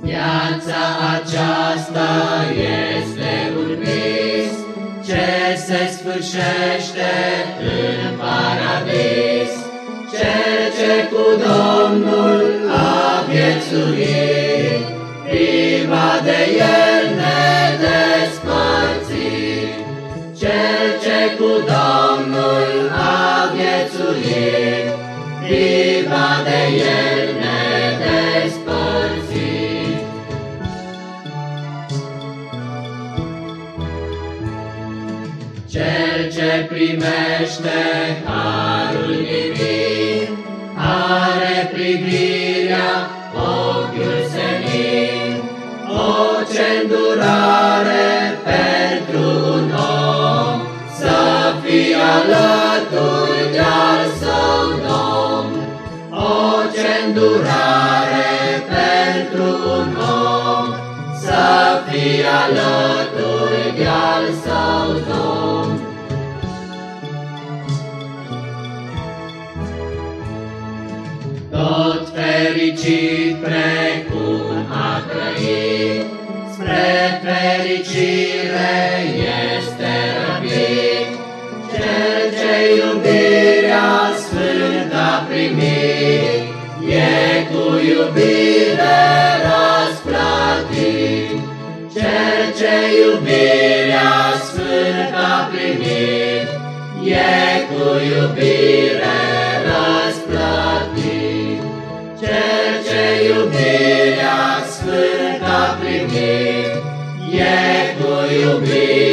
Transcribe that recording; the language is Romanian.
Viața aceasta este un vis ce se sfârșește în paradis. Cel ce cu Domnul a viețuit, priva de el Domnul a viețuit, priva de el Cel ce primește harul divin, are privirea, ochiul senin, o ce îndurare pentru alături de-al său Domn. O ce îndurare pentru un om, să fie alături de-al său Domn. tot fericit precum a trăit, spre fericire iubire răsplătit, Cel ce iubirea sfântă a primit, E cu iubire răsplătit, Cel ce iubirea sfântă a primit, E cu iubire